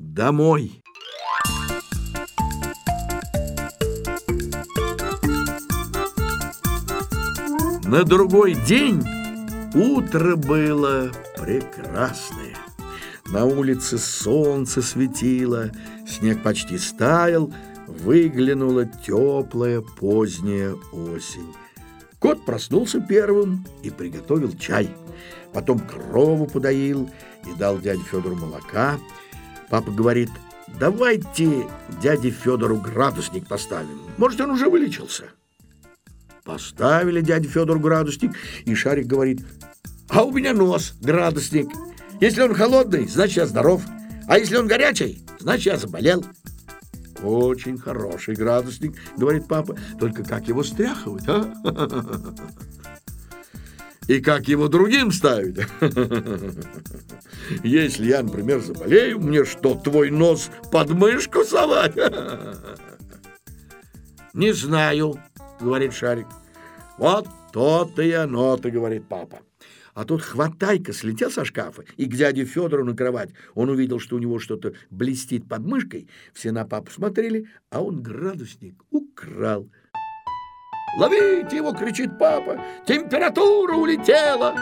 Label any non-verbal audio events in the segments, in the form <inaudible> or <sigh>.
домой. На другой день утро было прекрасное. На улице солнце светило, снег почти стаял, выглянула теплая поздняя осень. Кот проснулся первым и приготовил чай. Потом корову подоил и дал дяде Федору молока. Папа говорит, давайте дяде Федору градусник поставим. Может, он уже вылечился. Поставили дяде Федору градусник, и Шарик говорит, а у меня нос градусник. Если он холодный, значит, я здоров. А если он горячий, значит, я заболел. Очень хороший градусник, говорит папа. Только как его стряхивать, а? <laughs> И как его другим ставить? Если я, например, заболею, мне что, твой нос под мышку совать? Не знаю, говорит Шарик. Вот то-то и оно-то, говорит папа. А тут хватайка слетел со шкафа и к дяде Федору на кровать. Он увидел, что у него что-то блестит под мышкой. Все на папу смотрели, а он градусник украл. «Ловите его!» — кричит папа. «Температура улетела!»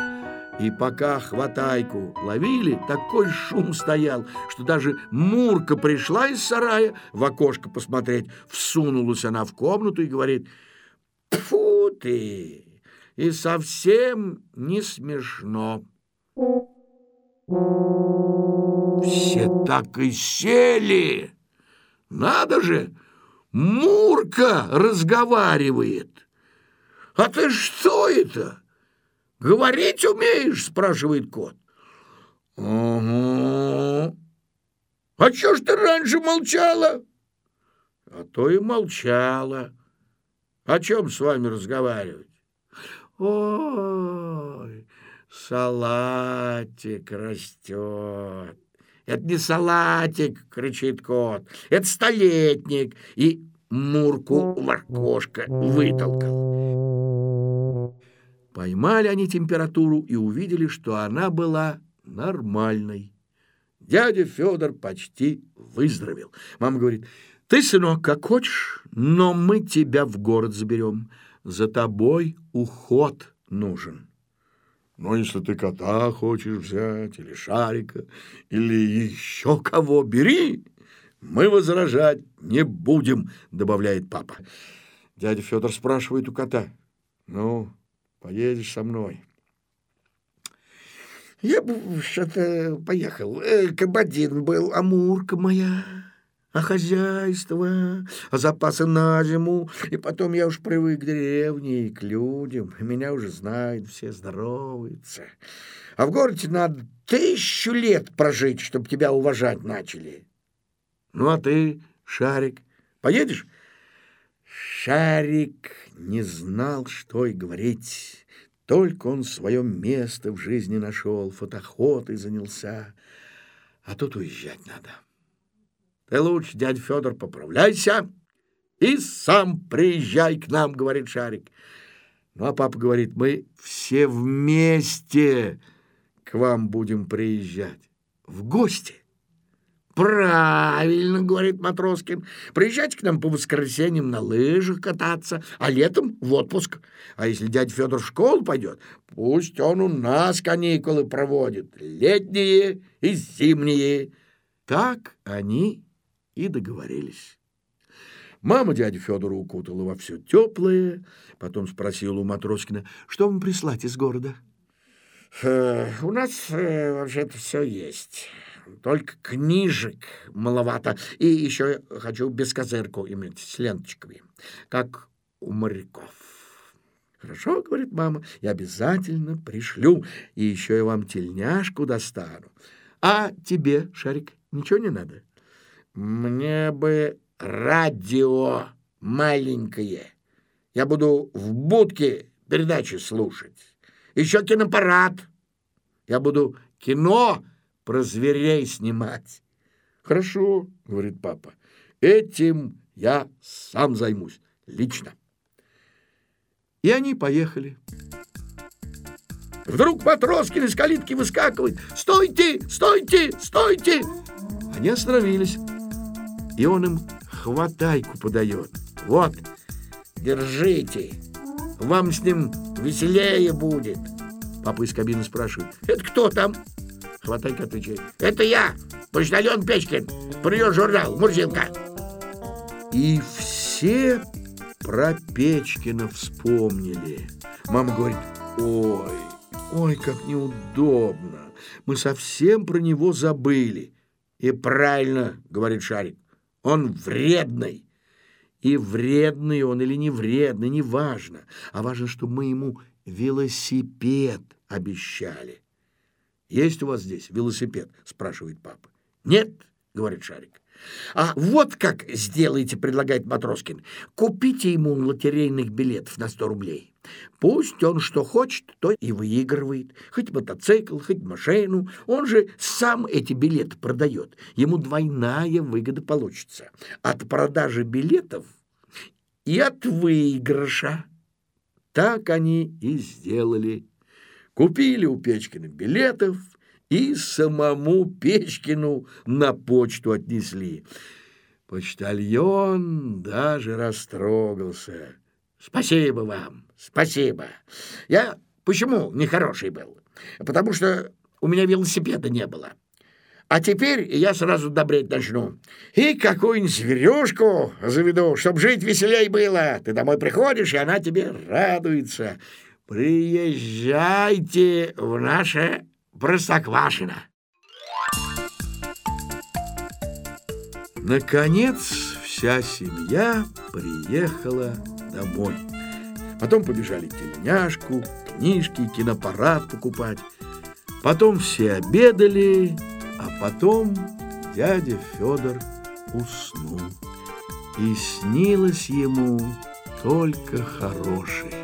И пока хватайку ловили, такой шум стоял, что даже Мурка пришла из сарая в окошко посмотреть. Всунулась она в комнату и говорит, «Фу ты! И совсем не смешно!» Все так и сели. Надо же, Мурка разговаривает. «А ты что это?» «Говорить умеешь?» — спрашивает кот. «Угу. А чё ж ты раньше молчала?» «А то и молчала. О чем с вами разговаривать?» «Ой, салатик растет». «Это не салатик!» — кричит кот. «Это столетник!» И Мурку в окошко вытолкал. Поймали они температуру и увидели, что она была нормальной. Дядя Федор почти выздоровел. Мама говорит, ты, сынок, как хочешь, но мы тебя в город заберем. За тобой уход нужен. Но если ты кота хочешь взять, или шарика, или еще кого, бери. Мы возражать не будем, добавляет папа. Дядя Федор спрашивает у кота, ну, Поедешь со мной. Я бы что-то поехал. Э, Кабадин был, Амурка моя, а хозяйство, а запасы на зиму. И потом я уж привык к деревне и к людям. Меня уже знают, все здороваются. А в городе надо тысячу лет прожить, чтобы тебя уважать начали. Ну, а ты, Шарик, поедешь? Шарик не знал, что и говорить. Только он свое место в жизни нашел, фотоходой занялся. А тут уезжать надо. Ты лучше, дядя Федор, поправляйся и сам приезжай к нам, говорит Шарик. Ну, а папа говорит, мы все вместе к вам будем приезжать в гости. «Правильно, — говорит Матроскин, — приезжайте к нам по воскресеньям на лыжах кататься, а летом в отпуск. А если дядя Федор в школу пойдет, пусть он у нас каникулы проводит, летние и зимние». Так они и договорились. Мама дядю Федора укутала во все теплое, потом спросила у Матроскина, что вам прислать из города. «Э, «У нас э, вообще-то все есть». Только книжек маловато. И еще хочу бескозырку иметь с ленточками, как у моряков. Хорошо, говорит мама, я обязательно пришлю, и еще я вам тельняшку достану. А тебе, Шарик, ничего не надо? Мне бы радио маленькое. Я буду в будке передачи слушать. Еще киноаппарат. Я буду кино про зверей снимать. Хорошо, говорит папа, этим я сам займусь лично. И они поехали. Вдруг Матроскин из калитки выскакивает. «Стойте! Стойте! Стойте!» Они остановились, и он им хватайку подает. «Вот, держите, вам с ним веселее будет!» Папа из кабины спрашивает. «Это кто там?» Хватайка отвечает. «Это я, почтальон Печкин, прием журнал, Мурзилка!» И все про Печкина вспомнили. Мама говорит, ой, ой, как неудобно. Мы совсем про него забыли. И правильно, говорит Шарик, он вредный. И вредный он или не вредный, не важно. А важно, что мы ему велосипед обещали. «Есть у вас здесь велосипед?» – спрашивает папа. «Нет», – говорит Шарик. А вот как сделайте, предлагает Матроскин. Купите ему лотерейных билетов на 100 рублей. Пусть он что хочет, то и выигрывает. Хоть мотоцикл, хоть машину. Он же сам эти билеты продает. Ему двойная выгода получится. От продажи билетов и от выигрыша. Так они и сделали. Купили у Печкина билетов и самому Печкину на почту отнесли. Почтальон даже растрогался. «Спасибо вам, спасибо. Я почему нехороший был? Потому что у меня велосипеда не было. А теперь я сразу добреть начну. И какую-нибудь зверюшку заведу, чтоб жить веселей было. Ты домой приходишь, и она тебе радуется. Приезжайте в наше Простоквашино. Наконец вся семья приехала домой. Потом побежали тельняшку, книжки, киноаппарат покупать. Потом все обедали, а потом дядя Федор уснул. И снилось ему только хорошее.